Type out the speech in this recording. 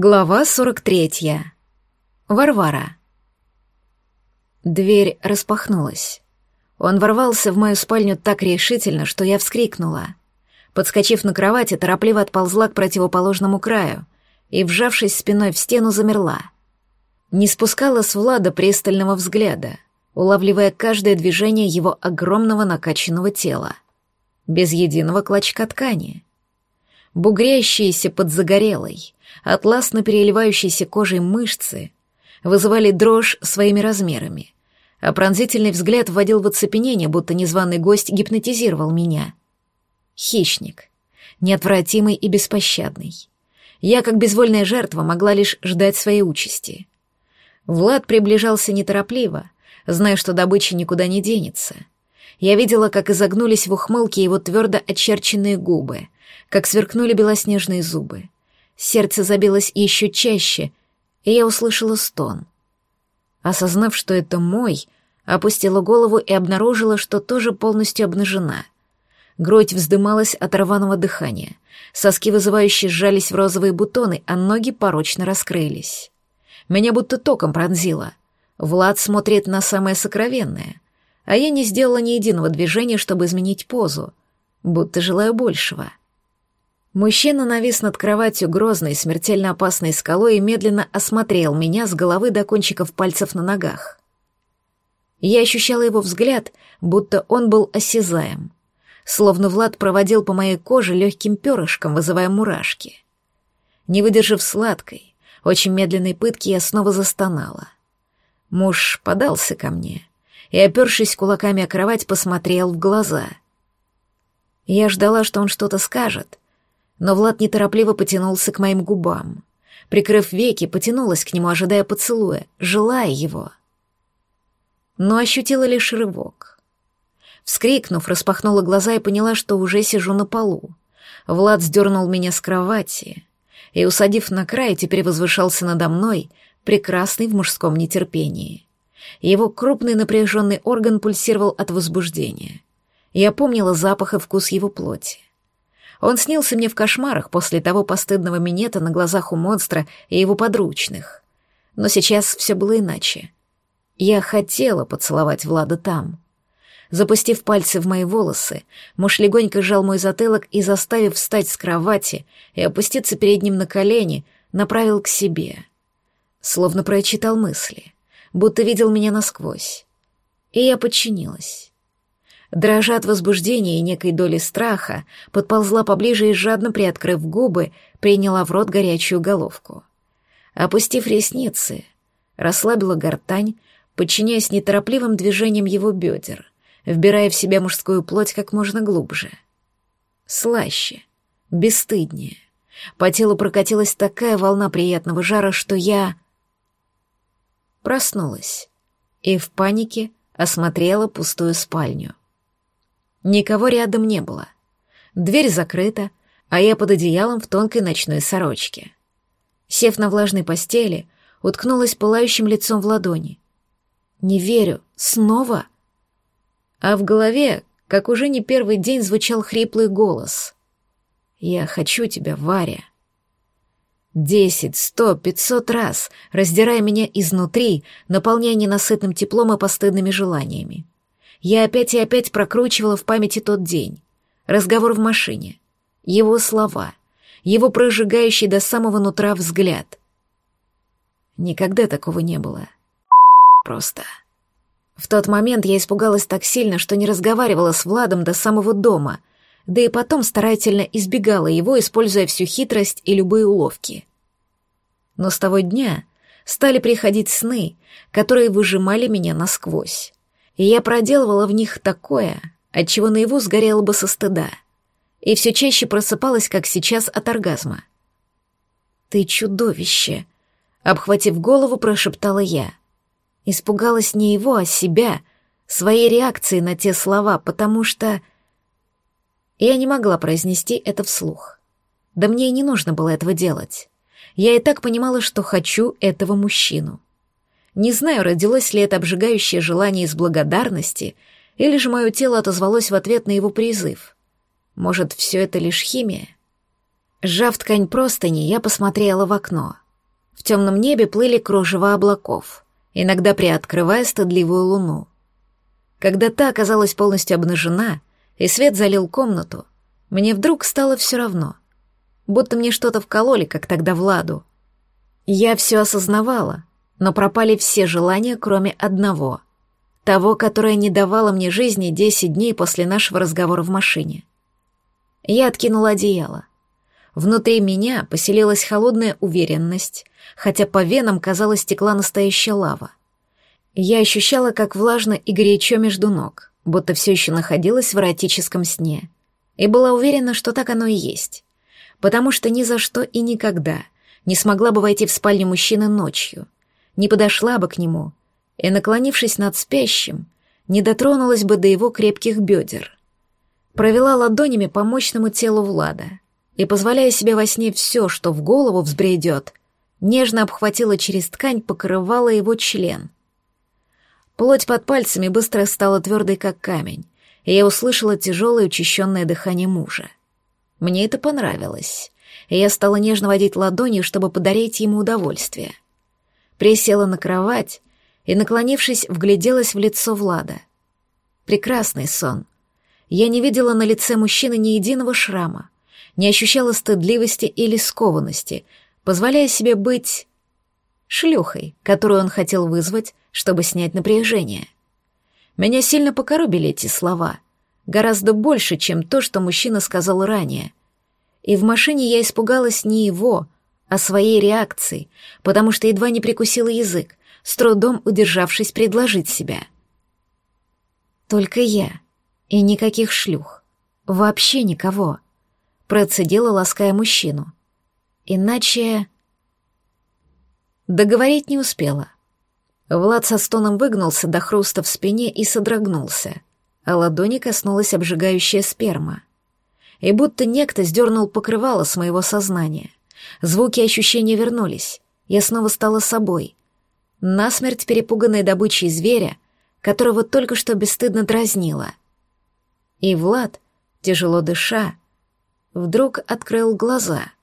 Глава 43. Варвара. Дверь распахнулась. Он ворвался в мою спальню так решительно, что я вскрикнула. Подскочив на кровати, торопливо отползла к противоположному краю и, вжавшись спиной в стену, замерла. Не спускала с Влада пристального взгляда, улавливая каждое движение его огромного накачанного тела. Без единого клочка ткани. Бугрящиеся под загорелой — атласно переливающейся кожей мышцы вызывали дрожь своими размерами, а пронзительный взгляд вводил в оцепенение, будто незваный гость гипнотизировал меня. Хищник, неотвратимый и беспощадный. Я, как безвольная жертва, могла лишь ждать своей участи. Влад приближался неторопливо, зная, что добыча никуда не денется. Я видела, как изогнулись в ухмылке его твердо очерченные губы, как сверкнули белоснежные зубы. Сердце забилось еще чаще, и я услышала стон. Осознав, что это мой, опустила голову и обнаружила, что тоже полностью обнажена. Грудь вздымалась от рваного дыхания, соски вызывающе сжались в розовые бутоны, а ноги порочно раскрылись. Меня будто током пронзило. Влад смотрит на самое сокровенное, а я не сделала ни единого движения, чтобы изменить позу, будто желаю большего. Мужчина навис над кроватью грозной, смертельно опасной скалой и медленно осмотрел меня с головы до кончиков пальцев на ногах. Я ощущала его взгляд, будто он был осязаем. Словно Влад проводил по моей коже легким перышком, вызывая мурашки. Не выдержав сладкой, очень медленной пытки, я снова застонала. Муж подался ко мне и, опершись кулаками о кровать, посмотрел в глаза. Я ждала, что он что-то скажет — но Влад неторопливо потянулся к моим губам. Прикрыв веки, потянулась к нему, ожидая поцелуя, желая его. Но ощутила лишь рывок. Вскрикнув, распахнула глаза и поняла, что уже сижу на полу. Влад сдернул меня с кровати и, усадив на край, теперь возвышался надо мной, прекрасный в мужском нетерпении. Его крупный напряженный орган пульсировал от возбуждения. Я помнила запах и вкус его плоти. Он снился мне в кошмарах после того постыдного минета на глазах у монстра и его подручных. Но сейчас все было иначе. Я хотела поцеловать Влада там. Запустив пальцы в мои волосы, муж легонько сжал мой затылок и, заставив встать с кровати и опуститься перед ним на колени, направил к себе. Словно прочитал мысли, будто видел меня насквозь. И я подчинилась. Дрожа от возбуждения и некой доли страха, подползла поближе и, жадно приоткрыв губы, приняла в рот горячую головку. Опустив ресницы, расслабила гортань, подчиняясь неторопливым движениям его бедер, вбирая в себя мужскую плоть как можно глубже. Слаще, бесстыднее. По телу прокатилась такая волна приятного жара, что я... Проснулась и в панике осмотрела пустую спальню. Никого рядом не было. Дверь закрыта, а я под одеялом в тонкой ночной сорочке. Сев на влажной постели, уткнулась пылающим лицом в ладони. «Не верю. Снова?» А в голове, как уже не первый день, звучал хриплый голос. «Я хочу тебя, Варя». Десять, сто, пятьсот раз, раздирая меня изнутри, наполняя ненасытным теплом и постыдными желаниями. Я опять и опять прокручивала в памяти тот день. Разговор в машине. Его слова. Его прожигающий до самого нутра взгляд. Никогда такого не было. Просто. В тот момент я испугалась так сильно, что не разговаривала с Владом до самого дома, да и потом старательно избегала его, используя всю хитрость и любые уловки. Но с того дня стали приходить сны, которые выжимали меня насквозь и я проделывала в них такое, от чего наяву сгорела бы со стыда, и все чаще просыпалась, как сейчас, от оргазма. «Ты чудовище!» — обхватив голову, прошептала я. Испугалась не его, а себя, своей реакции на те слова, потому что... Я не могла произнести это вслух. Да мне и не нужно было этого делать. Я и так понимала, что хочу этого мужчину. Не знаю, родилось ли это обжигающее желание из благодарности, или же мое тело отозвалось в ответ на его призыв. Может, все это лишь химия? Сжав ткань простыни, я посмотрела в окно. В темном небе плыли кружева облаков, иногда приоткрывая стыдливую луну. Когда та оказалась полностью обнажена, и свет залил комнату, мне вдруг стало все равно. Будто мне что-то вкололи, как тогда Владу. Я все осознавала, но пропали все желания, кроме одного. Того, которое не давало мне жизни десять дней после нашего разговора в машине. Я откинула одеяло. Внутри меня поселилась холодная уверенность, хотя по венам, казалось, текла настоящая лава. Я ощущала, как влажно и горячо между ног, будто все еще находилась в эротическом сне, и была уверена, что так оно и есть, потому что ни за что и никогда не смогла бы войти в спальню мужчины ночью, не подошла бы к нему и, наклонившись над спящим, не дотронулась бы до его крепких бедер. Провела ладонями по мощному телу Влада и, позволяя себе во сне все, что в голову взбредет, нежно обхватила через ткань, покрывала его член. Плоть под пальцами быстро стала твердой, как камень, и я услышала тяжелое учащенное дыхание мужа. Мне это понравилось, и я стала нежно водить ладонью, чтобы подарить ему удовольствие. Присела на кровать и, наклонившись, вгляделась в лицо Влада. Прекрасный сон. Я не видела на лице мужчины ни единого шрама, не ощущала стыдливости или скованности, позволяя себе быть шлюхой, которую он хотел вызвать, чтобы снять напряжение. Меня сильно покоробили эти слова, гораздо больше, чем то, что мужчина сказал ранее. И в машине я испугалась не его, а своей реакции, потому что едва не прикусила язык, с трудом удержавшись предложить себя. Только я, и никаких шлюх, вообще никого — процедила, лаская мужчину. Иначе... Договорить не успела. Влад со стоном выгнулся до хруста в спине и содрогнулся, а ладони коснулась обжигающая сперма. И будто некто сдернул покрывало с моего сознания. Звуки и ощущения вернулись. Я снова стала собой. Насмерть перепуганной добычей зверя, которого только что бесстыдно дразнила. И Влад, тяжело дыша, вдруг открыл глаза —